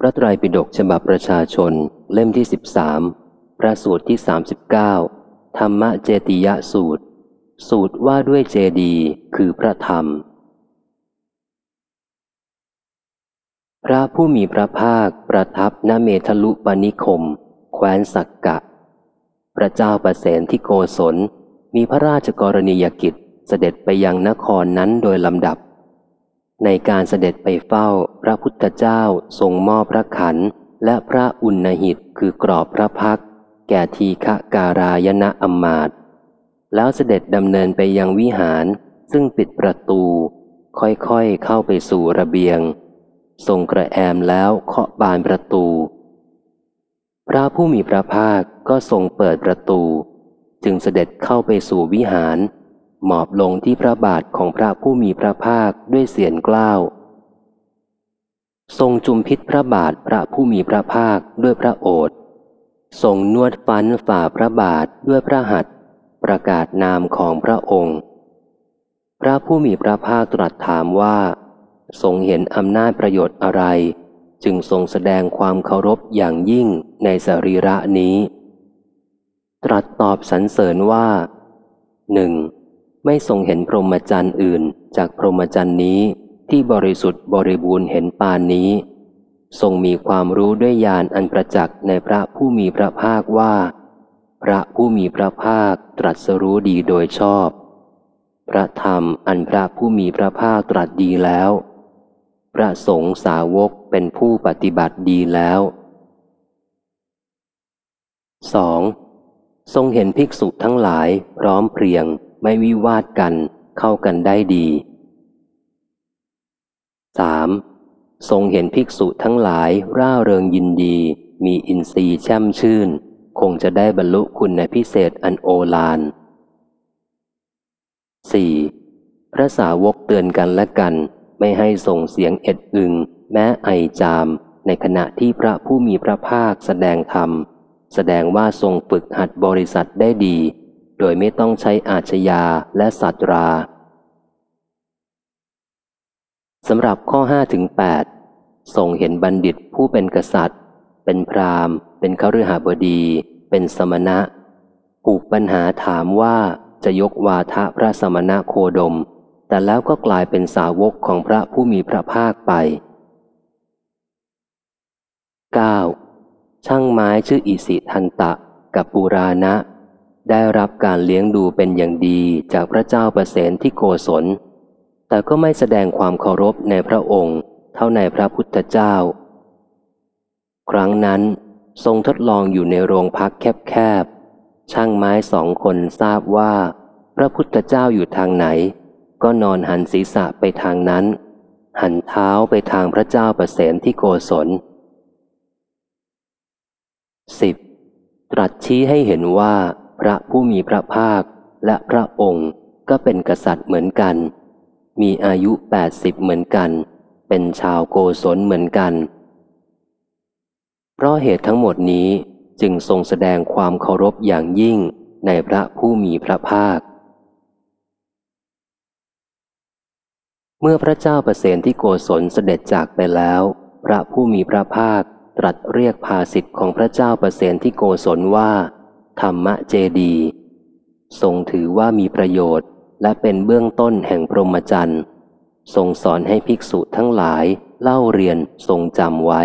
พระไตรปิฎกฉบับประชาชน เล่มที่สิบสามพระสูตรที่สามสิบเก้าธรรมเจติยสูตร สูตรว่าด้วยเจดีคือพระธรรม พระผู้มีพระภาคประทับณเมทลุปนิคม แคว้นสักกะ พระเจ้าประเสนที่โกศล มีพระราชกรณียกิจเสด็จไปยังนครนั้นโดยลำดับ ในการเสด็จไปเฝ้าพระพุทธเจ้าทรงมอบพระขันและพระอุณหิตคือกรอบพระพัก แก่ทีฆการายณะอมมาตแล้วเสด็จดำเนินไปยังวิหาร ซึ่งปิดประตู ค่อยๆเข้าไปสู่ระเบียง ทรงกระแอมแล้วเคาะบานประตู พระผู้มีพระภาคก็ทรงเปิดประตู จึงเสด็จเข้าไปสู่วิหาร หมอบลงที่พระบาทของพระผู้มีพระภาคด้วยเสียงกล้าว ทรงจุมพิษพระบาทพระผู้มีพระภาคด้วยพระโอษฐ์ทรงนวดฟันฝ่าพระบาทด้วยพระหัตถ์ประกาศนามของพระองค์ พระผู้มีพระภาคตรัสถามว่า ทรงเห็นอำนาจประโยชน์อะไร จึงทรงแสดงความเคารพอย่างยิ่งในสรีระนี้ ตรัสตอบสรรเสริญว่าหนึ่ง ไม่ทรงเห็นพรหมจรรย์อื่น จากพรหมจรรย์นี้ที่บริสุทธิ์บริบูรณ์เห็นปานนี้ ทรงมีความรู้ด้วยญาณอันประจักษ์ในพระผู้มีพระภาคว่า พระผู้มีพระภาคตรัสรู้ดีโดยชอบ พระธรรมอันพระผู้มีพระภาคตรัสดีแล้ว พระสงฆ์สาวกเป็นผู้ปฏิบัติดีแล้ว 2. ทรงเห็นภิกษุทั้งหลายพร้อมเพรียง ไม่วิวาทกันเข้ากันได้ดี 3. ทรงเห็นภิกษุทั้งหลายร่าเริงยินดี มีอินทรีย์แช่มชื่น คงจะได้บรรลุคุณในพิเศษอันโอฬาร 4. พระสาวกเตือนกันและกัน ไม่ให้ส่งเสียงเอ็ดอึง แม้ไอจาม ในขณะที่พระผู้มีพระภาคแสดงธรรม แสดงว่าทรงฝึกหัดบริษัทได้ดี โดยไม่ต้องใช้อาชญาและสัตราสำหรับข้อ5ถึง8ทรงเห็นบัณฑิตผู้เป็นกษัตริย์ เป็นพราหมณ์ เป็นขฤหบดี เป็นสมณะผูกปัญหาถามว่าจะยกวาทะพระสมณะโคดม แต่แล้วก็กลายเป็นสาวกของพระผู้มีพระภาคไป 9. ช่างไม้ชื่ออิสิทันตะ กับปูราณะ ได้รับการเลี้ยงดูเป็นอย่างดีจากพระเจ้าประเสนที่โกศล แต่ก็ไม่แสดงความเคารพในพระองค์เท่าในพระพุทธเจ้า ครั้งนั้นทรงทดลองอยู่ในโรงพักแคบๆ ช่างไม้สองคนทราบว่า พระพุทธเจ้าอยู่ทางไหน ก็นอนหันศีรษะไปทางนั้น หันเท้าไปทางพระเจ้าประเสนที่โกศล 10. ตรัสชี้ให้เห็นว่า พระผู้มีพระภาคและพระองค์ก็เป็นกษัตริย์เหมือนกัน มีอายุแปดสิบเหมือนกัน เป็นชาวโกศลเหมือนกัน เพราะเหตุทั้งหมดนี้จึงทรงแสดงความเคารพอย่างยิ่งในพระผู้มีพระภาค เมื่อพระเจ้าประเสนที่โกศลเสด็จจากไปแล้ว พระผู้มีพระภาคตรัสเรียกภาสิทธิ์ของพระเจ้าประเสนที่โกศลว่า ธรรมเจดี ทรงถือว่ามีประโยชน์และเป็นเบื้องต้นแห่งพรหมจรรย์ ทรงสอนให้ภิกษุทั้งหลายเล่าเรียนทรงจำไว้